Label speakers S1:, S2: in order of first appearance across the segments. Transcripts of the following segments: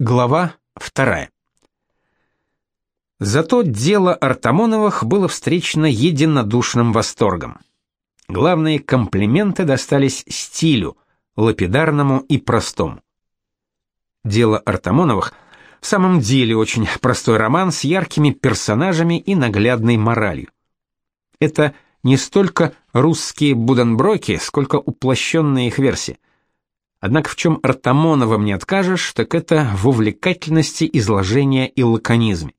S1: Глава вторая. Зато дело Артамоновых было встречено единодушным восторгом. Главные комплименты достались стилю, лапидарному и простому. Дело Артамоновых в самом деле очень простой роман с яркими персонажами и наглядной моралью. Это не столько русские буденброки, сколько уплощенная их версия. Однако в чем Артамоновым не откажешь, так это в увлекательности изложения и лаконизме.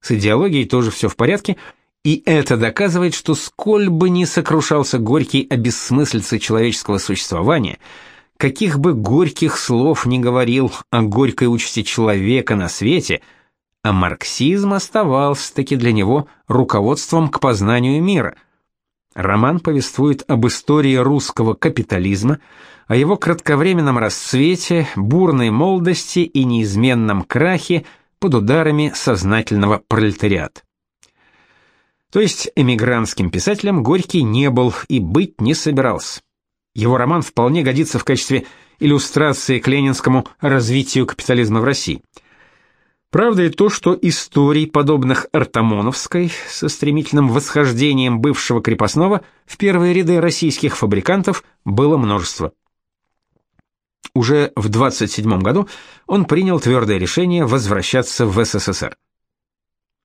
S1: С идеологией тоже все в порядке, и это доказывает, что сколь бы ни сокрушался Горький о бессмыслице человеческого существования, каких бы горьких слов ни говорил о горькой участи человека на свете, а марксизм оставался-таки для него руководством к познанию мира. Роман повествует об истории русского капитализма, о его кратковременном расцвете, бурной молодости и неизменном крахе под ударами сознательного пролетариата. То есть эмигрантским писателем Горький не был и быть не собирался. Его роман вполне годится в качестве иллюстрации к ленинскому развитию капитализма в России. Правда и то, что историй, подобных Артамоновской, со стремительным восхождением бывшего крепостного в первые ряды российских фабрикантов было множество. Уже в 27 году он принял твердое решение возвращаться в СССР.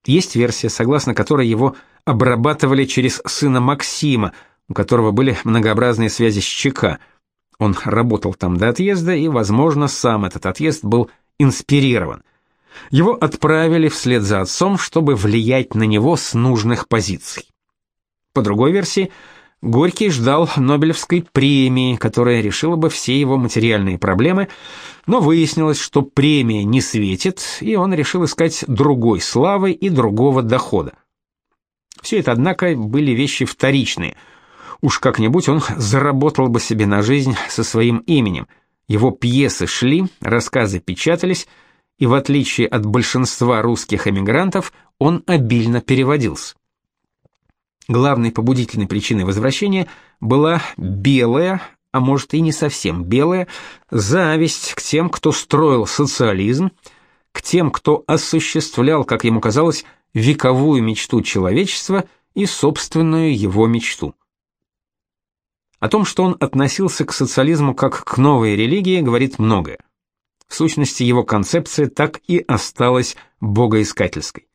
S1: Есть версия, согласно которой его обрабатывали через сына Максима, у которого были многообразные связи с ЧК. Он работал там до отъезда, и, возможно, сам этот отъезд был инспирирован. Его отправили вслед за отцом, чтобы влиять на него с нужных позиций. По другой версии, Горький ждал Нобелевской премии, которая решила бы все его материальные проблемы, но выяснилось, что премия не светит, и он решил искать другой славы и другого дохода. Все это, однако, были вещи вторичные. Уж как-нибудь он заработал бы себе на жизнь со своим именем. Его пьесы шли, рассказы печатались, и в отличие от большинства русских эмигрантов, он обильно переводился. Главной побудительной причиной возвращения была белая, а может и не совсем белая, зависть к тем, кто строил социализм, к тем, кто осуществлял, как ему казалось, вековую мечту человечества и собственную его мечту. О том, что он относился к социализму как к новой религии, говорит многое. В сущности, его концепция так и осталась богоискательской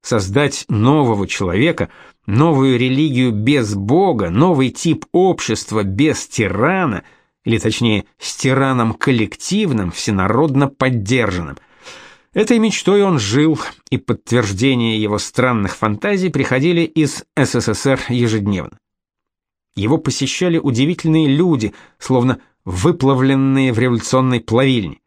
S1: создать нового человека, новую религию без Бога, новый тип общества без тирана, или точнее, с тираном коллективным, всенародно поддержанным. Этой мечтой он жил, и подтверждения его странных фантазий приходили из СССР ежедневно. Его посещали удивительные люди, словно выплавленные в революционной плавильне.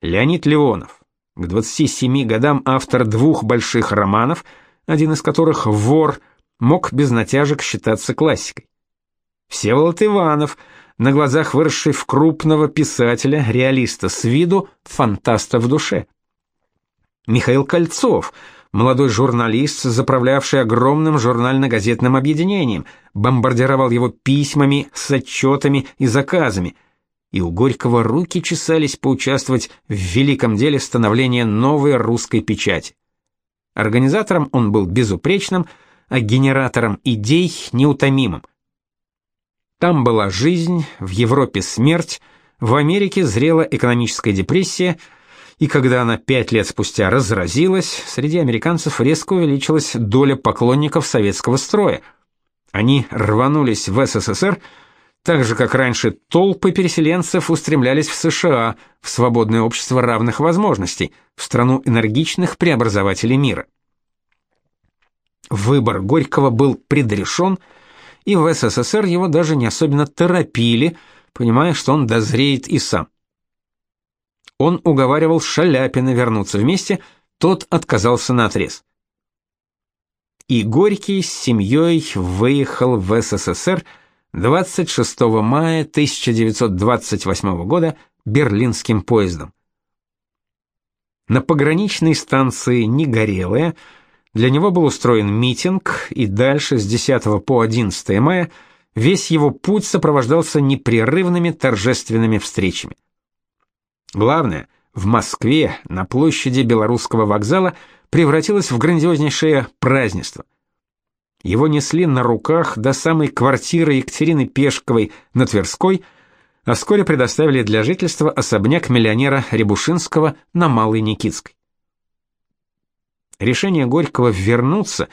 S1: Леонид Леонов, к 27 годам автор двух больших романов, один из которых «Вор», мог без натяжек считаться классикой. Всеволод Иванов, на глазах выросший в крупного писателя, реалиста с виду, фантаста в душе. Михаил Кольцов, молодой журналист, заправлявший огромным журнально-газетным объединением, бомбардировал его письмами с отчетами и заказами – и у Горького руки чесались поучаствовать в великом деле становления новой русской печати. Организатором он был безупречным, а генератором идей неутомимым. Там была жизнь, в Европе смерть, в Америке зрела экономическая депрессия, и когда она пять лет спустя разразилась, среди американцев резко увеличилась доля поклонников советского строя. Они рванулись в СССР, так же, как раньше, толпы переселенцев устремлялись в США, в свободное общество равных возможностей, в страну энергичных преобразователей мира. Выбор Горького был предрешен, и в СССР его даже не особенно торопили, понимая, что он дозреет и сам. Он уговаривал Шаляпина вернуться вместе, тот отказался наотрез. И Горький с семьей выехал в СССР, 26 мая 1928 года берлинским поездом. На пограничной станции Негорелая для него был устроен митинг, и дальше с 10 по 11 мая весь его путь сопровождался непрерывными торжественными встречами. Главное, в Москве на площади Белорусского вокзала превратилось в грандиознейшее празднество. Его несли на руках до самой квартиры Екатерины Пешковой на Тверской, а вскоре предоставили для жительства особняк миллионера Рябушинского на Малой Никитской. Решение Горького вернуться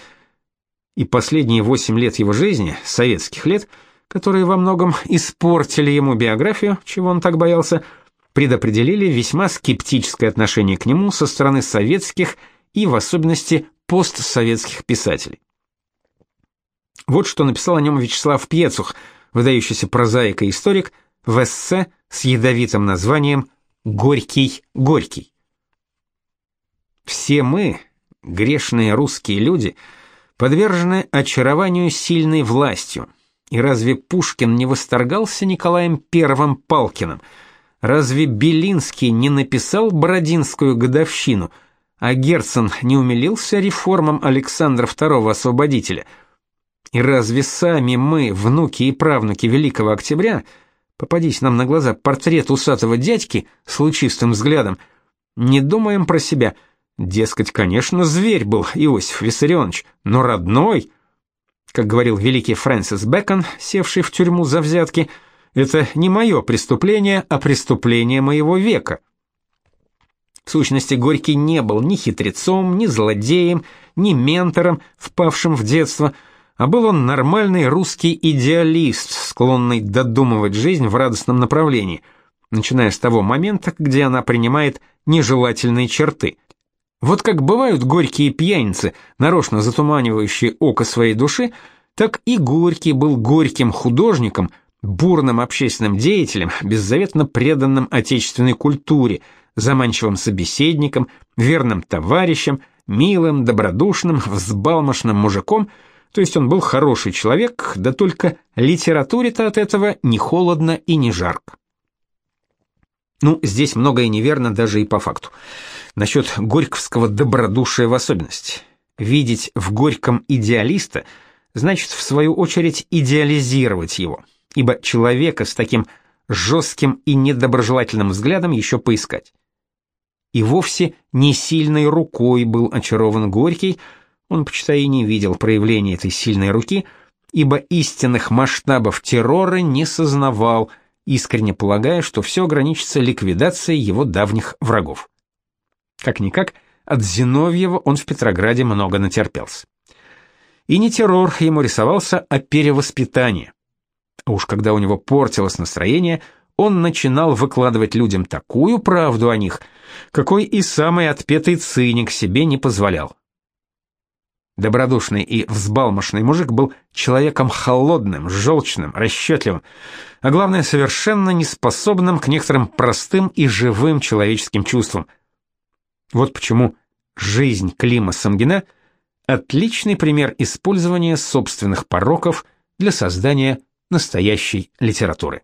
S1: и последние восемь лет его жизни, советских лет, которые во многом испортили ему биографию, чего он так боялся, предопределили весьма скептическое отношение к нему со стороны советских и в особенности постсоветских писателей. Вот что написал о нем Вячеслав Пьецух, выдающийся прозаик и историк, в эссе с ядовитым названием «Горький, горький». Все мы, грешные русские люди, подвержены очарованию сильной властью. И разве Пушкин не восторгался Николаем I Палкиным? Разве Белинский не написал Бородинскую годовщину, а Герцен не умилился реформам Александра II Освободителя? И разве сами мы, внуки и правнуки Великого Октября, попадись нам на глаза портрет усатого дядьки с лучистым взглядом, не думаем про себя – Дескать, конечно, зверь был Иосиф Виссарионович, но родной, как говорил великий Фрэнсис Бэкон, севший в тюрьму за взятки, это не мое преступление, а преступление моего века. В сущности, Горький не был ни хитрецом, ни злодеем, ни ментором, впавшим в детство, а был он нормальный русский идеалист, склонный додумывать жизнь в радостном направлении, начиная с того момента, где она принимает нежелательные черты – вот как бывают горькие пьяницы, нарочно затуманивающие око своей души, так и Горький был горьким художником, бурным общественным деятелем, беззаветно преданным отечественной культуре, заманчивым собеседником, верным товарищем, милым, добродушным, взбалмошным мужиком, то есть он был хороший человек, да только литературе-то от этого не холодно и не жарко. Ну, здесь многое неверно даже и по факту насчет горьковского добродушия в особенности. Видеть в Горьком идеалиста значит в свою очередь идеализировать его, ибо человека с таким жестким и недоброжелательным взглядом еще поискать. И вовсе не сильной рукой был очарован Горький, он, почитай, и не видел проявления этой сильной руки, ибо истинных масштабов террора не сознавал, искренне полагая, что все ограничится ликвидацией его давних врагов. Как-никак, от Зиновьева он в Петрограде много натерпелся. И не террор ему рисовался, а перевоспитание. А уж когда у него портилось настроение, он начинал выкладывать людям такую правду о них, какой и самый отпетый циник себе не позволял. Добродушный и взбалмошный мужик был человеком холодным, желчным, расчетливым, а главное, совершенно неспособным к некоторым простым и живым человеческим чувствам – вот почему жизнь Клима Самгина – отличный пример использования собственных пороков для создания настоящей литературы.